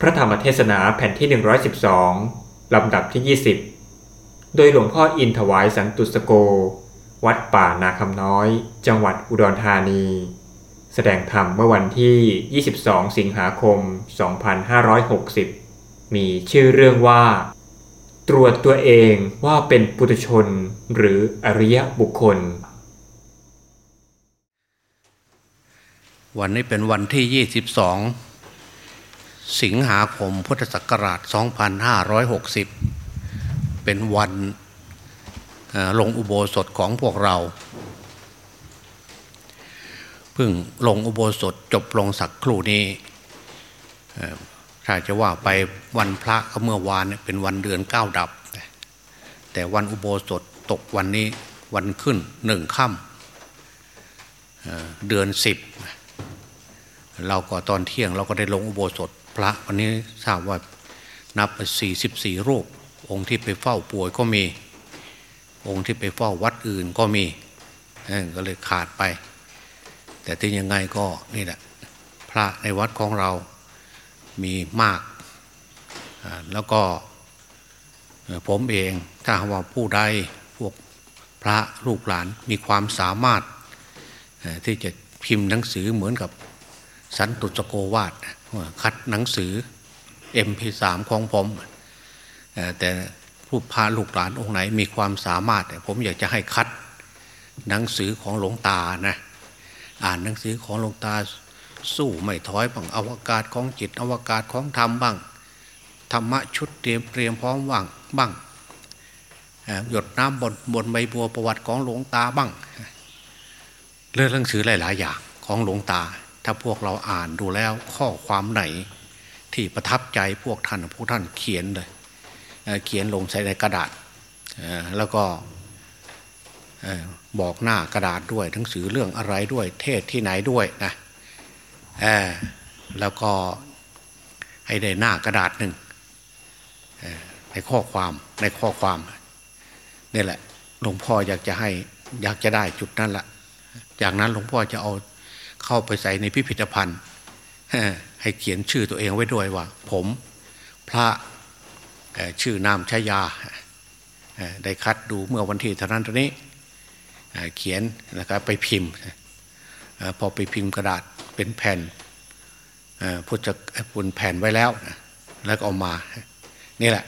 พระธรรมเทศนาแผ่นที่ 112 ลำดับที่ 20 โดยหลวงพ่ออินถวายสันตุสโก วัดป่านาคำน้อย จังหวัดอุดรธานี แสดงธรรมเมื่อวันที่ 22 สิงหาคม 2560 มีชื่อเรื่องว่า ตรวจตัวเองว่าเป็นปุถุชนหรืออริยบุคคล วันนี้เป็นวันที่ 22 สิงหาคมพุทธศักราช 2560 เป็นวันลงอุโบสถของพวกเรา เพิ่งลงอุโบสถจบลงสักครู่นี้เอ่อถ้าจะว่าไปวันพระก็เมื่อวานเป็นวันเดือนเก้าดับ แต่วันอุโบสถตกวันนี้วันขึ้นหนึ่งค่ำเดือนสิบเราก็ตอนเที่ยงเราก็ได้ลงอุโบสถ พระวันนี้ทราบว่านับสี่สิบสี่รูป องค์ที่ไปเฝ้าป่วยก็มี องค์ที่ไปเฝ้าวัดอื่นก็มีก็เลยขาดไป แต่ที่ยังไงก็นี่แหละพระในวัดของเรามีมาก แล้วก็ผมเองถ้าว่าผู้ใดพวกพระลูกหลานมีความสามารถที่จะพิมพ์หนังสือเหมือนกับสันตุสโกวาด คัดหนังสือ MP3 ของผมเอ่อแต่ผู้พาลูกหลานองค์ไหนมีความสามารถ ผมอยากจะให้คัดหนังสือของหลวงตานะอ่านหนังสือของหลวงตาสู้ไม่ถอยบ้างอวกาศของจิต อวกาศของธรรมบ้างธรรมะชุดเตรียมเตรียมพร้อมว่างบ้างหยดน้ำบนบนใบบัวประวัติของหลวงตาบ้างเรื่องหนังสือหลาย ๆ อย่างของหลวงตา ถ้าพวกเราอ่านดูแล้วข้อความไหน ที่ประทับใจพวกท่านพวกท่านเขียนเลยเเขียนลงใส่ในกระดาษแล้วก็บอกหน้ากระดาษด้วยหนังสือเรื่องอะไรด้วย เทศที่ไหนด้วยนะแล้วก็ให้ได้หน้ากระดาษหนึ่งในข้อความในข้อความนี่แหละหลวงพ่ออยากจะให้อยากจะได้จุดนั้นละจากนั้นหลวงพ่อจะเอา เข้าไปใส่ในพิพิธภัณฑ์ให้เขียนชื่อตัวเองไว้ด้วยว่า ผมพระชื่อนามชายาได้คัดดูเมื่อวันที่เท่านั้นเท่านี้เขียนแล้วก็ไปพิมพ์พอไปพิมพ์กระดาษเป็นแผ่นพุทธพุนแผ่นไว้แล้วแล้วก็เอามา นี่แหละ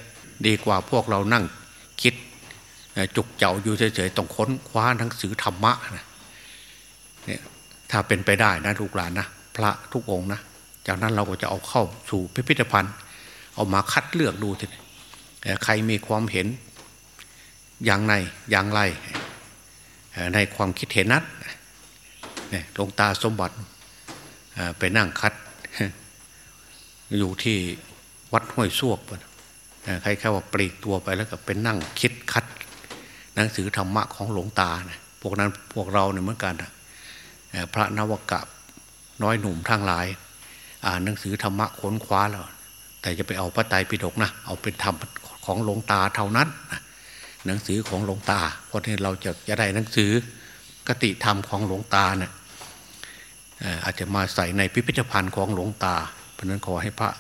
ดีกว่าพวกเรานั่งคิดจุกเจ้าอยู่เฉยๆต้องค้นคว้าหนังสือธรรมะนะเนี่ย ถ้าเป็นไปได้นะลูกหลานนะพระทุกองนะจากนั้นเราก็จะเอาเข้าสู่พิพิธภัณฑ์ เอามาคัดเลือกดูทีใครมีความเห็นอย่างไรอย่างไร ในความคิดเห็นนั้นเนี่ยหลวงตาสมบัติไปนั่งคัด อยู่ที่วัดห้วยซวกปใครแค่ว่าปลีกตัวไปแล้วก็เป็นนั่งคิดคัด หนังสือธรรมะของหลวงตานะพวกนั้นพวกเราเนี่ยเหมือนกันนะ พระนวกะน้อยหนุ่มทั้งหลาย อ่านหนังสือธรรมะค้นคว้าแล้ว แต่จะไปเอาพระไตรปิฎกนะเอาเป็นธรรมของหลวงตาเท่านั้นหนังสือของหลวงตาเพราะที่เราจะจะได้หนังสือกติธรรมของหลวงตาเนะี่ยอาจจะมาใส่ในพิพิธภัณฑ์ของหลวงตา เพราะนั้นขอให้พระ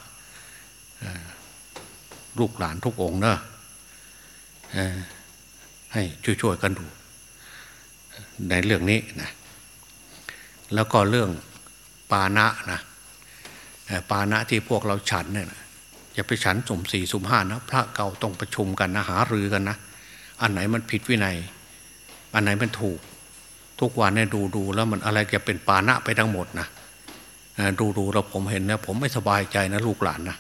ลูกหลานทุกองเนอะให้ช่วยๆกันดู ในเรื่องนี้นะ แล้วก็เรื่องปานะนะปานะที่พวกเราฉันเนี่ยนะอย่าไปฉันสุ่มสี่สุ่มห้านะพระเก่าต้องประชุมกันนะหารือกันนะอันไหนมันผิดวินัย อันไหนมันถูก ทุกวันเนี่ยดูดูแล้วมันอะไรจะเป็นปานะไปทั้งหมดนะดูดูแล้วผมเห็นนะผมไม่สบายใจนะลูกหลานนะ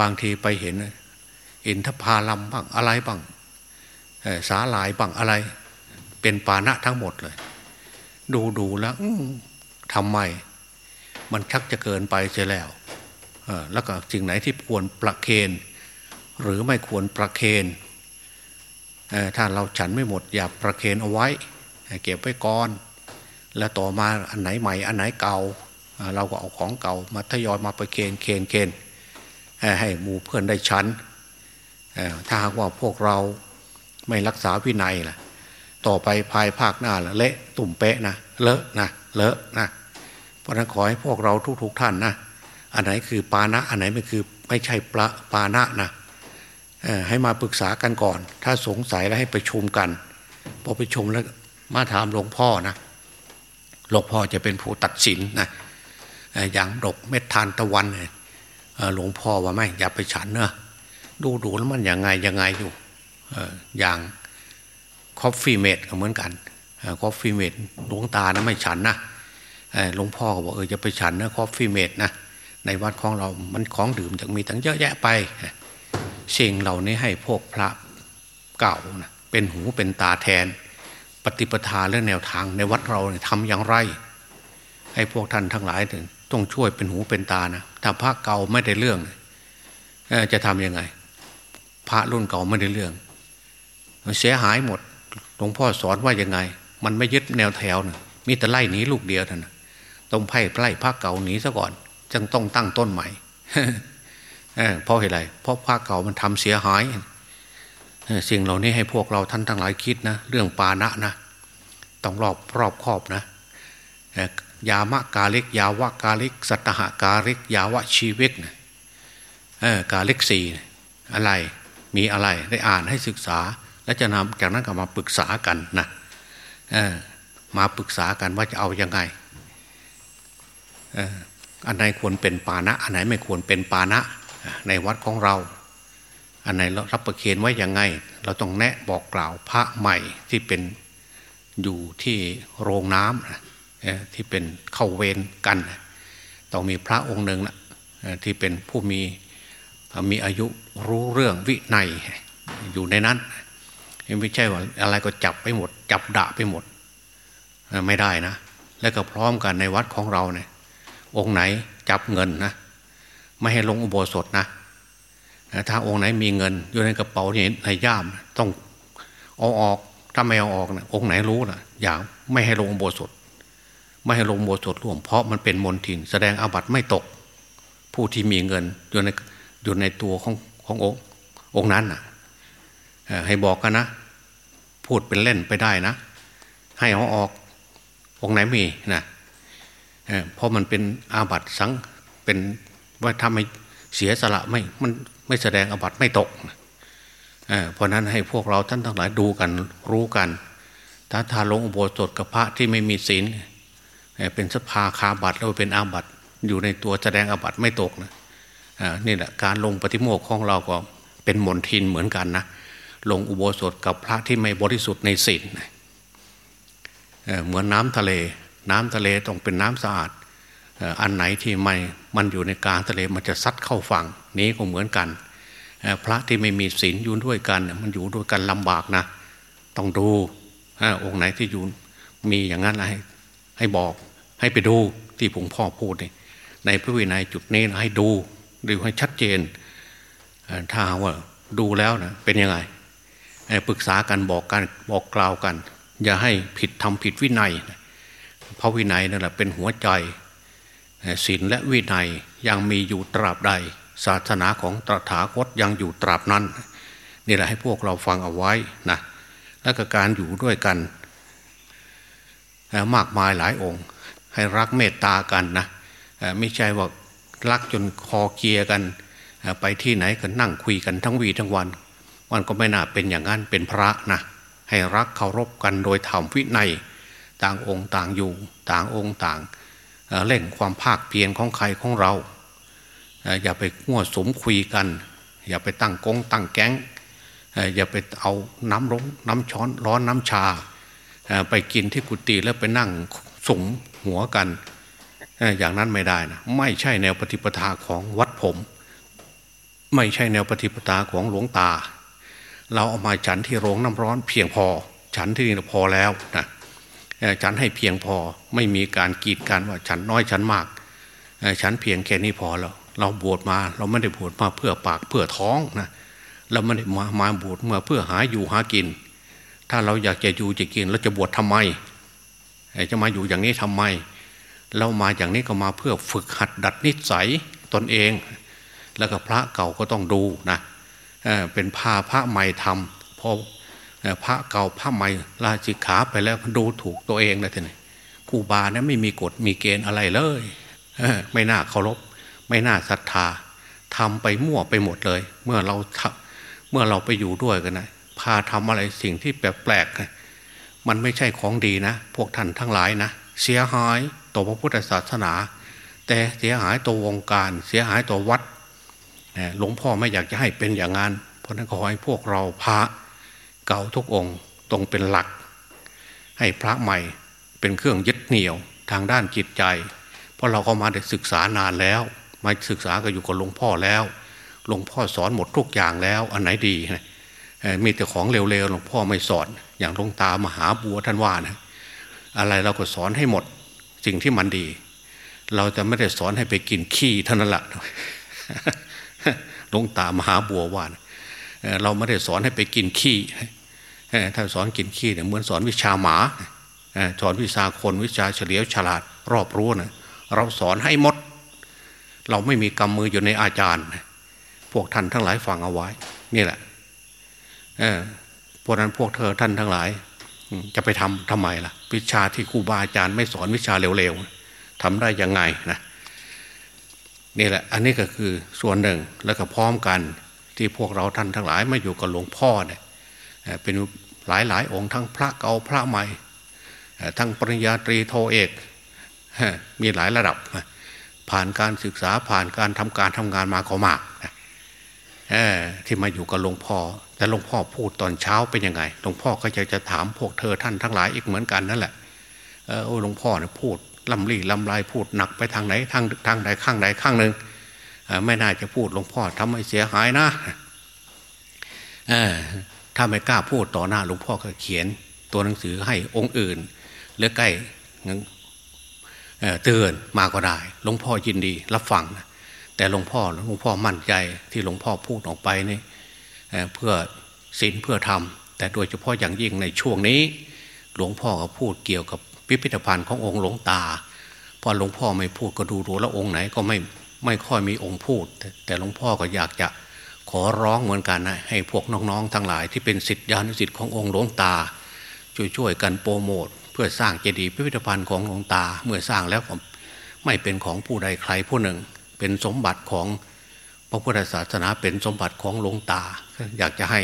บางทีไปเห็นอินทพาลัมบ้างอะไรบ้างสาหลายบ้างอะไร เป็นปานะทั้งหมดเลย ดูดูแล้วทำไม มันชักจะเกินไปเสียแล้วแล้วก็สิ่งไหนที่ควรประเคน หรือไม่ควรประเคนถ้าเราฉันไม่หมดอย่าประเคนเอาไว้ เก็บไว้ก่อน แล้วต่อมาอันไหนใหม่ อันไหนเก่า เราก็เอาของเก่ามาทยอยมาประเคนเคนเคนให้หมู่เพื่อนได้ฉันถ้าหากว่าพวกเราไม่รักษาวินัยล่ะ ต่อไปภายภาคหน้าละเละตุ่มเป๊ะนะเลอะนะเลอะนะ เพราะนั้นขอให้พวกเราทุกๆทท่านนะอันไหนคือปานะอันไหนไม่คือไม่ใช่ปละปานะนะให้มาปรึกษากันก่อน ถ้าสงสัยแล้วให้ไปชุมกันพอไปชมแล้วมาถามหลวงพ่อนะหลวงพ่อจะเป็นผู้ตัดสินนะอย่างดกเม็ดทานตะวันหลวงพ่อว่าไม่อย่าไปฉันเนอะดูดูแล้วมันยังไงยังไงอยู่อย่าง Coffee-mate ก็เหมือนกัน Coffee-mate หลวงตานะไม่ฉันนะหลวงพ่อก็บอกเออจะไปฉันนะ Coffee-mate นะในวัดของเรา มันของดื่มจะมีทั้งเยอะแยะไปสิ่งเหล่านี้ให้พวกพระเก่านะเป็นหูเป็นตาแทน ปฏิปทาและแนวทางในวัดเราเนี่ยทำอย่างไร ให้พวกท่านทั้งหลายถึงต้องช่วยเป็นหูเป็นตานะถ้าพระเก่าไม่ได้เรื่องจะทํำยังไง พระรุ่นเก่าไม่ได้เรื่อง มันเสียหายหมด ลวงพ่อสอนว่ายังไง มันไม่ยึดแนวแถวนะมีแต่ไล่หนีลูกเดียวเท่านั้นต้องไพ่ไล่พระเก่าหนีซะก่อน จึงต้องตั้งต้นใหม่เพราะอะไรเพราะพระเก่ามันทำเสียหายสิ่งเหล่านี้ให้พวกเราท่านทั้งหลายคิดนะ เรื่องปานะนะ ต้องรอบรอบครอบนะยามะกาเล็กยาวะกาเล็กสัตหะกาเล็กยาวะชีวิตนะกาเล็กสี่อะไรมีอะไรได้อ่านให้ศึกษา และจะนำจากนั้นก็มาปรึกษากันนะมาปรึกษากันว่าจะเอาอยัางไงอันไหนควรเป็นปานะ อันไหนไม่ควรเป็นปานะ ในวัดของเรา อันไหนเรารับประเคนไว้ยังไง เราต้องแนะบอกกล่าวพระใหม่ที่เป็นอยู่ที่โรงน้ำที่เป็นเข้าเวรกัน ต้องมีพระองค์หนึ่งนะที่เป็นผู้มีมีอายุรู้เรื่องวินัยอยู่ในนั้น ไม่ใช่ว่าอะไรก็จับไปหมด จับด่าไปหมดไม่ได้นะ แล้วก็พร้อมกันในวัดของเราเนี่ย องค์ไหนจับเงินนะไม่ให้ลงอุโบสถนะถ้าองค์ไหนมีเงิน อยู่ในกระเป๋าเนี่ยในย่ามต้องเอาออกถ้าไม่เอาออกนะองค์ไหนรู้นะอย่างไม่ให้ลงอุโบสถ ไม่ให้ลงอุโบสถร่วมเพราะมันเป็นมนทิน แสดงอาบัติไม่ตก ผู้ที่มีเงินอยู่ในอยู่ในตัวของขององค์องค์นั้นนะให้บอกกันนะ พูดเป็นเล่นไปได้นะ ให้เอาออกองไหนมีนะเพราะมันเป็นอาบัตสังเป็นว่าทำให้เสียสละไม่มันไม่แสดงอาบัตไม่ตกเพราะนั้นให้พวกเราท่านทั้งหลายดูกันรู้กันถ้าทาลงอุโบสถกับพระที่ไม่มีศีลเป็นสภาคาบัตแล้วเป็นอาบัตอยู่ในตัวแสดงอาบัตไม่ตกนะนี่แหละการลงปฏิโมกข์ของเราก็เป็นมนทินเหมือนกันนะ ลงอุโบสถกับพระที่ไม่บริสุทธิ์ในศีลเหมือนน้ำทะเล น้ำทะเลต้องเป็นน้ำสะอาดอันไหนที่ไม่มันอยู่ในกลางทะเลมันจะซัดเข้าฝั่งนี้ก็เหมือนกัน พระที่ไม่มีศีลอยู่ด้วยกัน มันอยู่ด้วยกันลำบากนะ ต้องดูองค์ไหนที่อยู่มีอย่างนั้นให้ให้บอกให้ไปดูที่ผมพ่อพูดในพระวินัยจุดนี้นะให้ดูดูให้ชัดเจนถ้าว่าดูแล้วนะเป็นยังไง ปรึกษากันบอกกันบอกกล่าวกัน อย่าให้ผิดทำผิดวินัยพระวินัยนั่นแหละเป็นหัวใจศีลและวินัยยังมีอยู่ตราบใด ศาสนาของตถาคตยังอยู่ตราบนั้นนี่แหละให้พวกเราฟังเอาไว้นะและก็การอยู่ด้วยกัน มากมายหลายองค์ ให้รักเมตตากันนะไม่ใช่ว่ารักจนคอเกียกัน ไปที่ไหนก็นั่งคุยกันทั้งวีทั้งวัน มันก็ไม่น่าเป็นอย่างนั้นเป็นพระนะให้รักเคารพกันโดยธรรมวินัย ต่างองค์ต่างอยู่ ต่างองค์ต่างเล่นความภาคเพียรของใครของเรา อย่าไปมั่วสมคุยกัน อย่าไปตั้งกงตั้งแก๊งอย่าไปเอาน้ำร้อนน้ำช้อนร้อนน้ำชา ไปกินที่กุฏิแล้วไปนั่งสมหัวกัน อย่างนั้นไม่ได้นะไม่ใช่แนวปฏิปทาของวัดผม ไม่ใช่แนวปฏิปทาของหลวงตา เราเอามาฉันที่โรงน้ำร้อนเพียงพอ ฉันที่นี่พอแล้วนะฉันให้เพียงพอไม่มีการกีดกันว่าฉันน้อยฉันมาก ฉันเพียงแค่นี้พอแล้ว เราบวชมาเราไม่ได้บวชมาเพื่อปากเพื่อท้องนะเราไม่ได้มามาบวชมาเพื่อหาอยู่หากิน ถ้าเราอยากจะอยู่จะกินเราจะบวชทำไมจะมาอยู่อย่างนี้ทำไม เรามาอย่างนี้ก็มาเพื่อฝึกหัดดัดนิสัยตนเอง แล้วก็พระเก่าก็ต้องดูนะ เป็นพาพระใหม่ทำพอพระเก่าพระใหม่ลาจิขาไปแล้วดูถูกตัวเองนะท่านครูบานะไม่มีกฎมีเกณฑ์อะไรเลยไม่น่าเคารพ ไม่น่าศรัทธาทำไปมั่วไปหมดเลย เมื่อเราเมื่อเราไปอยู่ด้วยกันนะพาทำอะไรสิ่งที่แปลกๆมันไม่ใช่ของดีนะ พวกท่านทั้งหลายนะเสียหายต่อพระพุทธศาสนา แต่เสียหายต่อวงการ เสียหายต่อวัด หลวงพ่อไม่อยากจะให้เป็นอย่างนั้น เพราะนั้นขอให้พวกเราพระเก่าทุกองค์ตรงเป็นหลัก ให้พระใหม่เป็นเครื่องยึดเหนี่ยวทางด้านจิตใจ เพราะเราก็มาได้ศึกษานานแล้ว มาศึกษาก็อยู่กับหลวงพ่อแล้วหลวงพ่อสอนหมดทุกอย่างแล้ว อันไหนดีมีแต่ของเร็วๆหลวงพ่อไม่สอน อย่างหลวงตามหาบัวท่านว่านะอะไรเราก็สอนให้หมดสิ่งที่มันดี เราจะไม่ได้สอนให้ไปกินขี้เท่านั้นแหละ หลวงตามหาบัวว่าเราไม่ได้สอนให้ไปกินขี้ถ้าสอนกินขี้เนี่ยเหมือนสอนวิชาหมาสอนวิชาคนวิชาเฉลียวฉลาดรอบรู้นะเราสอนให้หมด เราไม่มีกำมืออยู่ในอาจารย์ พวกท่านทั้งหลายฟังเอาไว้ นี่แหละเพราะนั้นพวกเธอท่านทั้งหลาย จะไปทำทำไมล่ะ วิชาที่ครูบาอาจารย์ไม่สอนวิชาเร็วๆทำได้ยังไงนะ นี่แหละ อันนี้ก็คือส่วนหนึ่งแล้วก็พร้อมกันที่พวกเราท่านทั้งหลายมาอยู่กับหลวงพ่อเนี่ยเป็นหลายหลายองค์ทั้งพระเก่าพระใหม่ ทั้งปริญญาตรีโทเอก มีหลายระดับ ผ่านการศึกษาผ่านการทำการทำงานมาก็มากที่มาอยู่กับหลวงพ่อแต่หลวงพ่อพูดตอนเช้าเป็นยังไงหลวงพ่อก็จะจะถามพวกเธอท่านทั้งหลายอีกเหมือนกันนั่นแหละโอ้หลวงพ่อเนี่ยพูด ลำลี่ลำลายพูดหนักไปทางไหนทางทางใดข้างใดข้างหนึ่งไม่น่าจะพูดหลวงพ่อทำให้เสียหายนะถ้าไม่กล้าพูดต่อหน้าหลวงพ่อก็เขียนตัวหนังสือให้องค์อื่นหรือใกล้เตือนมาก็ได้หลวงพ่อยินดีรับฟังแต่หลวงพ่อหลวงพ่อมั่นใจที่หลวงพ่อพูดออกไปนี่เพื่อศีลเพื่อธรรมแต่โดยเฉพาะอย่างยิ่งในช่วงนี้ หลวงพ่อก็พูดเกี่ยวกับ พิพิธภัณฑ์ขององค์หลวงตาพอหลวงพ่อไม่พูดก็ดูดูแล้วองค์ไหนก็ไม่ไม่ค่อยมีองค์พูด แต่หลวงพ่อก็อยากจะขอร้องเหมือนกันนะให้พวกน้องๆ ทั้งหลายที่เป็นสิทธิานุสิทธิ์ขององค์หลวงตา ช่วยๆกันโปรโมทเพื่อสร้างเจดีย์พิพิธภัณฑ์ของหลวงตาเมื่อสร้างแล้วไม่เป็นของผู้ใดใครผู้หนึ่ง เป็นสมบัติของพระพุทธศาสนาเป็นสมบัติของหลวงตา อยากจะให้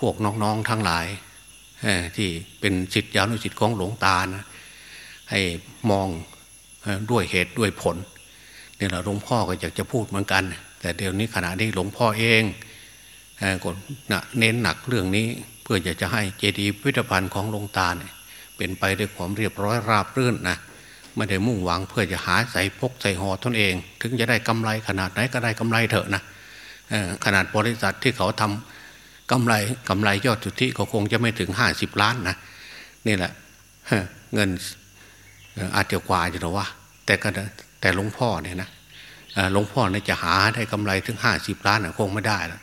พวกน้องๆทั้งหลายที่เป็นสิทธิานุสิทธิ์ของหลวงตานะ ให้มองด้วยเหตุด้วยผลเนี่ยหลวงพ่อก็อยากจะพูดเหมือนกัน แต่เดี๋ยวนี้ขณะนี้หลวงพ่อเองก็เน้นหนักเรื่องนี้เพื่ออยากจะให้เจดีย์พิพิธภัณฑ์ของหลวงตาเนี่ยเป็นไปด้วยความเรียบร้อยราบรื่นนะไม่ได้มุ่งหวังเพื่อจะหาใส่พกใส่ห่อตนเอง ถึงจะได้กำไรขนาดไหนก็ได้กำไรเถอะนะขนาดบริษัทที่เขาทำกำไรกำไรยอดสุทธิเขาคงจะไม่ถึงห้าสิบล้านนะนี่แหละเงิน อาจจะกว่าอยู่หรอวะแต่ก็แต่หลวงพ่อเนี่ยนะหลวงพ่อเนี่ยจะหาได้กำไรถึงห้าสิบล้านคงไม่ได้แล้ว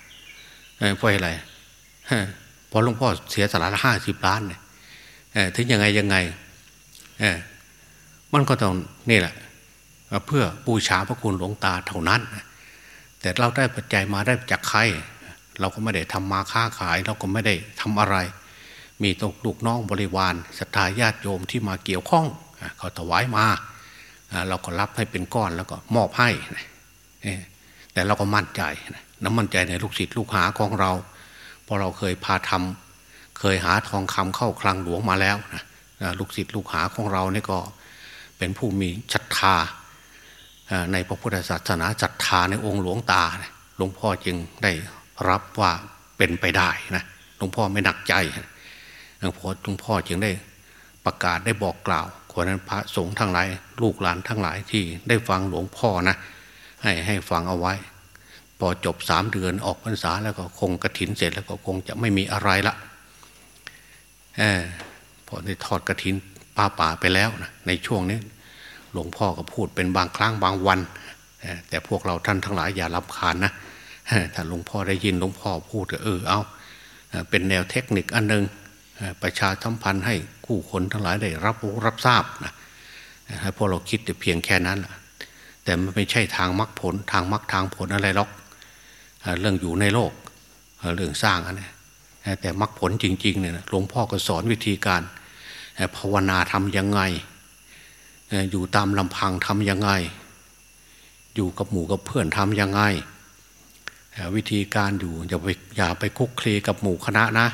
เพราะอะไรเพราะหลวงพ่อเสียสละห้าสิบล้านเนี่ยถึงยังไงยังไงมันก็ต้องนี่แหละ เพื่อบูชาพระคุณหลวงตาเท่านั้น แต่เราได้ปัจจัยมาได้จากใคร เราก็ไม่ได้ทำมาค้าขาย เราก็ไม่ได้ทำอะไร มีตกลูกน้องบริวารศรัทธาญาติโยมที่มาเกี่ยวข้อง เขาถวายมาเราก็รับให้เป็นก้อนแล้วก็มอบให้แต่เราก็มั่นใจน้ำมั่นใจในลูกศิษย์ลูกหาของเราเพราะเราเคยพาทำเคยหาทองคำเข้าคลังหลวงมาแล้วนะลูกศิษย์ลูกหาของเราเนี่ก็เป็นผู้มีศรัทธาในพระพุทธศาสนาศรัทธาในองค์หลวงตาหลวงพ่อจึงได้รับว่าเป็นไปได้นะหลวงพ่อไม่หนักใจหลวงพ่อหลวงพ่อจึงได้ประกาศได้บอกกล่าว คนนั้นพระสงฆ์ทั้งหลาย ลูกหลานทั้งหลายที่ได้ฟังหลวงพ่อนะ ให้ให้ฟังเอาไว้ พอจบสามเดือนออกพรรษาแล้วก็คงกระถินเสร็จแล้วก็คงจะไม่มีอะไรละอพอได้ทอดกระถินป้าป่าไปแล้วนะในช่วงนี้หลวงพ่อก็พูดเป็นบางครั้งบางวัน แต่พวกเราท่านทั้งหลายอย่ารับคานนะถ้าหลวงพ่อได้ยินหลวงพ่อพูดเออเอาเป็นแนวเทคนิคอันหนึ่ง ประชาสัมพันธ์ให้คู่คนทั้งหลายได้รับรู้รับทราบนะให้พวกเราคิดแต่เพียงแค่นั้นแต่มันไม่ใช่ทางมรรคผลทางมรรคทางผลอะไรหรอกเรื่องอยู่ในโลกเรื่องสร้างอันนี้แต่มรรคผลจริงๆเนี่ยหลวงพ่อก็สอนวิธีการภาวนาทำยังไง อยู่ตามลำพังทำยังไง อยู่กับหมู่กับเพื่อนทำยังไง วิธีการอยู่อย่าไปอย่าไปคุกคลีกับหมู่คณะนะ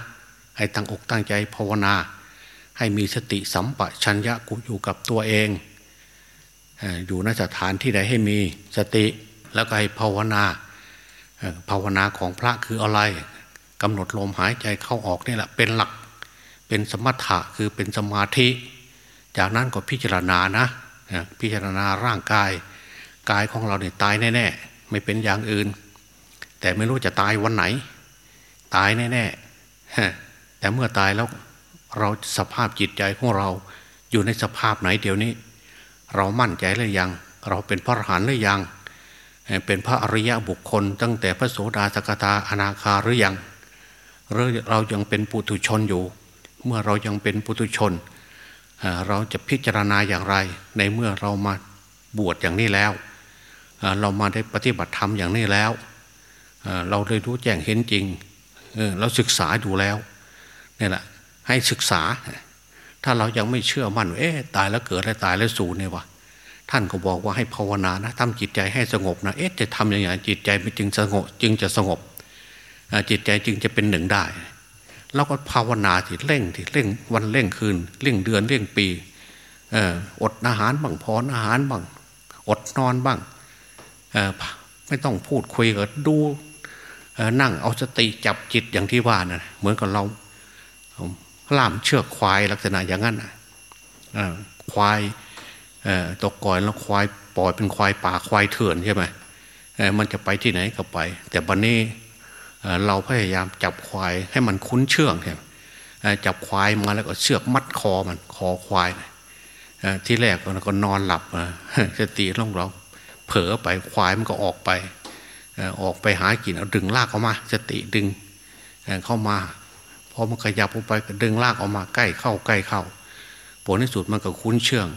ให้ตั้งอกตั้งใจภาวนา ให้มีสติสัมปชัญญะกูอยู่กับตัวเอง อยู่นสถานที่ใดให้มีสติแล้วก็ให้ภาวนา ภาวนาของพระคืออะไรกำหนดลมหายใจเข้าออกนี่แหละเป็นหลักเป็นสมถะคือเป็นสมาธิ จากนั้นก็พิจารณานะพิจารณาร่างกาย กายของเราเนี่ยตายแน่ๆไม่เป็นอย่างอื่น แต่ไม่รู้จะตายวันไหน ตายแน่ๆ แต่เมื่อตายแล้วเราสภาพจิตใจของเราอยู่ในสภาพไหนเดี๋ยวนี้ เรามั่นใจหรือยัง เราเป็นพระอรหันต์หรือยัง เป็นพระอริยะบุคคล ตั้งแต่พระโสดาสกตาอนาคาหรือยังหรือเรายังเป็นปุถุชนอยู่ เมื่อเรายังเป็นปุถุชน เราจะพิจารณาอย่างไร ในเมื่อเรามาบวชอย่างนี้แล้ว เรามาได้ปฏิบัติธรรมอย่างนี้แล้ว เราเลยรู้แจ้งเห็นจริง เราศึกษาดูแล้ว นี่แหละให้ศึกษา ถ้าเรายังไม่เชื่อมั่นเอ๊ะตายแล้วเกิดแล้วตายแล้วสูญเนี่ยวะท่านก็บอกว่าให้ภาวนานะทำจิตใจให้สงบนะเอ๊ะจะทำอย่างไรจิตใจมันจึงสงบ จึงจะสงบจิตใจจึงจะเป็นหนึ่งได้เราก็ภาวนาที่เร่งที่เร่งวันเร่งคืนเร่งเดือนเร่งปีอดอาหารบ้างพรอาหารบ้างอดนอนบ้างไม่ต้องพูดคุยก็ดูนั่งเอาสติจับจิตอย่างที่ว่านะเหมือนกับเรา ล่ามเชือกควายลักษณะอย่างนั้นควายตกก่อนแล้วควายปล่อยเป็นควายป่าควายเถื่อนใช่ไหมมันจะไปที่ไหนก็ไป แต่บันนี้เราพยายามจับควายให้มันคุ้นเชื่องใช่ไหมจับควายมาแล้วก็เชือกมัดคอมันคอควายที่แรกเราก็นอนหลับสติล่องเราเผลอไปควายมันก็ออกไปออกไปหากินเอาดึงลากออกมา สติดึงเข้ามา พอมันขยับออกไปดึงลากออกมาใกล้เข้าใกล้เข้า ผลในสุดมันก็คุ้นเชื่อง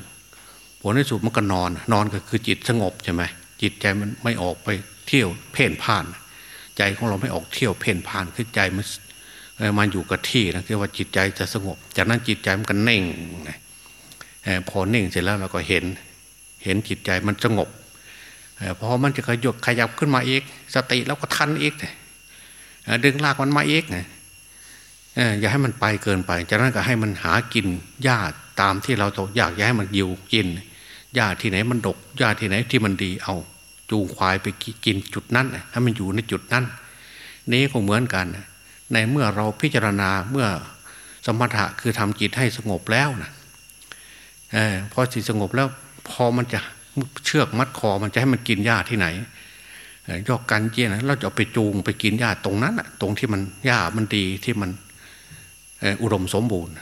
ผลในสุดมันก็นอน นอนก็คือจิตสงบใช่ไหมจิตใจมันไม่ออกไปเที่ยวเพ่นพ่าน ใจของเราไม่ออกเที่ยวเพ่นพ่านคือใจมันมันอยู่กับที่นะคือว่าจิตใจจะสงบ จากนั้นจิตใจมันก็เน่งพอเน่งเสร็จแล้วเราก็เห็น เห็นจิตใจมันสงบพอมันจะขยบขยับขึ้นมาอีก สติแล้วก็ทันอีกดึงลากมันมาอีก อย่าให้มันไปเกินไป จากนั้นก็ให้มันหากินหญ้าตามที่เราอยากอย่าให้มันอยู่กินหญ้าที่ไหนมันดกหญ้าที่ไหนที่มันดีเอา จูงควายไปกินจุดนั้นให้มันอยู่ในจุดนั้น นี้ก็เหมือนกัน ในเมื่อเราพิจารณาเมื่อสมถะคือทำจิตให้สงบแล้วนะพอจิตสงบแล้วพอมันจะเชือกมัดคอมันจะให้มันกินหญ้าที่ไหนยอกกันเจี้ยนะเราจะไปจูงไปกินหญ้าตรงนั้นตรงที่มันหญ้ามันดีที่มัน อุดมสมบูรณ์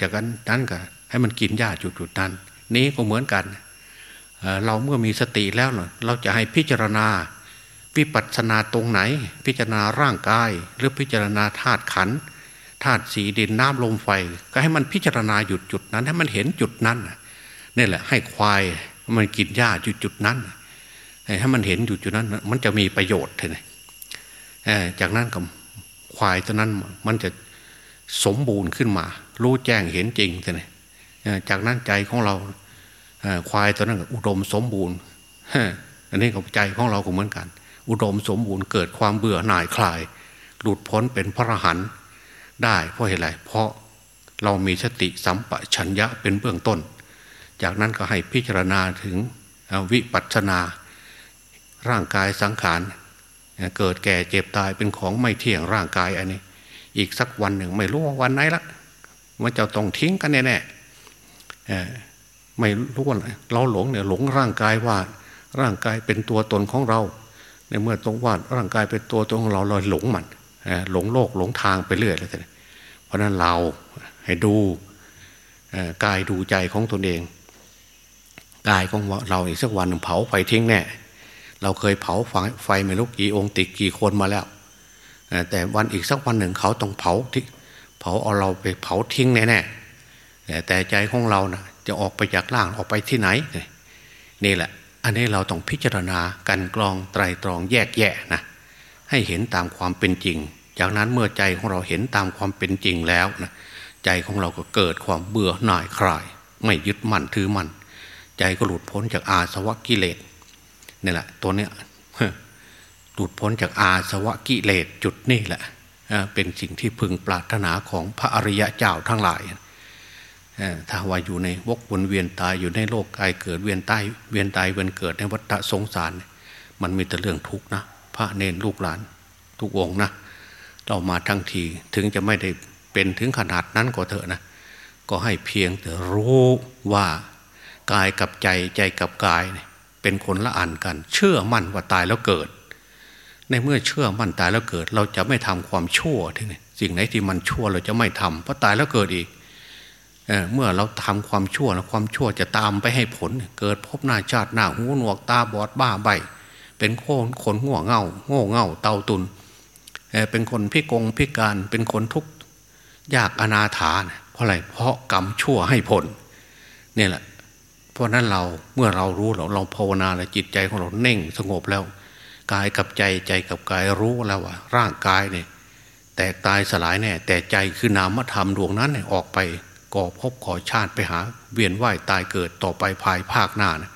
จากนั้นก็ให้มันกินหญ้าจุดๆนั้น นี้ก็เหมือนกัน เราเมื่อมีสติแล้ว เราจะให้พิจารณาวิปัสสนาตรงไหน พิจารณาร่างกาย หรือพิจารณาธาตุขันธาตุสีดินน้ำลมไฟ ก็ให้มันพิจารณาหยุดจุดนั้น ให้มันเห็นจุดนั้นนี่แหละ ให้ควายมันกินหญ้าจุดจุดนั้นให้มันเห็นอยู่จุดนั้น มันจะมีประโยชน์เลยจากนั้นกับควายตัวนั้นมันจะ สมบูรณ์ขึ้นมา รู้แจ้งเห็นจริงเลยจากนั้นใจของเราควายตัวนั้นอุดมสมบูรณ์อันนี้กับใจของเราก็เหมือนกัน อุดมสมบูรณ์เกิดความเบื่อหน่ายคลาย หลุดพ้นเป็นพระอรหันต์ได้เพราะเหตุไรเพราะเรามีสติสัมปชัญญะเป็นเบื้องต้น จากนั้นก็ให้พิจารณาถึงวิปัสสนา ร่างกายสังขาร เกิดแก่เจ็บตายเป็นของไม่เที่ยงร่างกายอันนี้ อีกสักวันหนึ่งไม่รู้ว่าวันไหนละมันจะต้องทิ้งกันแน่ๆไม่รู้ว่าเราหลงเนี่ยหลงร่างกายว่าร่างกายเป็นตัวตนของเรา ในเมื่อตรงว่าร่างกายเป็นตัวตนของเราเราหลงมันหลงโลกหลงทางไปเรื่อยเลยเพราะนั้นเราให้ดูกายดูใจของตนเองกายของเราอีกสักวันหนึ่งเผาไฟทิ้งแน่ เราเคยเผาไฟไฟไม่รู้กี่องค์ติดกี่คนมาแล้ว แต่วันอีกสักวันหนึ่งเขาต้องเผาที่เผาเอาเราไปเผาทิ้งแน่ๆแต่ใจของเรานะจะออกไปจากร่างออกไปที่ไหน นี่แหละ อันนี้เราต้องพิจารณากันกรองไตรตรองแยกแยะนะให้เห็นตามความเป็นจริง จากนั้นเมื่อใจของเราเห็นตามความเป็นจริงแล้วนะใจของเราก็เกิดความเบื่อหน่ายคลาย ไม่ยึดมั่นถือมั่นใจก็หลุดพ้นจากอาสวะกิเลสนี่แหละ ตัวเนี้ย หลุดพ้นจากอาสวะกิเลสจุดนี่แหละเป็นสิ่งที่พึงปรารถนาของพระอริยะเจ้าทั้งหลายถ้าว่าอยู่ในวกวนเวียนตายอยู่ในโลกกายเกิดเวียนตายเวียนตายเวียนเกิดในวัฏสงสาร มันมีแต่เรื่องทุกข์นะ พระเนรลูกหลานทุกองนะเรามาทั้งทีถึงจะไม่ได้เป็นถึงขนาดนั้นก็เถอะนะ ก็ให้เพียงแต่รู้ว่ากายกับใจใจกับกาย เป็นคนละอันกัน เชื่อมั่นว่าตายแล้วเกิด ในเมื่อเชื่อมั่นตายแล้วเกิด เราจะไม่ทำความชั่วทีนี้สิ่งไหนที่มันชั่วเราจะไม่ทำเพราะตายแล้วเกิดอีกเเมื่อเราทำความชั่วแล้วความชั่วจะตามไปให้ผล เกิดพบหน้าชาติหน้าหูหนวกตาบอดบ้าใบ เป็นโคนคนหัวเง่าโง่เง่าเตาตุนเป็นคนพิกงพิการเป็นคนทุกข์ยากอนาถาเพราะอะไรเพราะกรรมชั่วให้ผลนี่แหละ เพราะนั้นเราเมื่อเรารู้เราเราภาวนาแล้วจิตใจของเราเน่งสงบแล้ว กายกับใจใจกับกายรู้แล้วว่า ร่างกายเนี่ยแตกตายสลายแน่แต่ใจคือนามธรรมดวงนั้นเนี่ยออกไปก่อพบขอชาติไปหา เวียนว่ายตายเกิดต่อไปภายภาคหน้านะ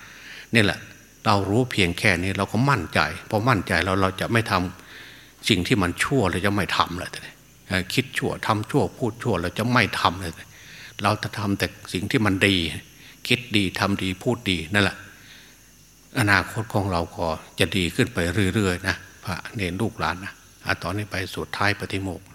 นี่แหละ เรารู้เพียงแค่นี้เราก็มั่นใจพอมั่นใจเราเราจะไม่ทำสิ่งที่มันชั่วเราจะไม่ทำเลยคิดชั่วทำชั่วพูดชั่วเราจะไม่ทำเลยเราจะทำแต่สิ่งที่มันดี คิดดีทำดีพูดดีนั่นแหละ อนาคตของเราก็จะดีขึ้นไปเรื่อยๆนะพระเนรลูกหลานนะตอนนี้ไปสุดท้ายปฏิโมกข์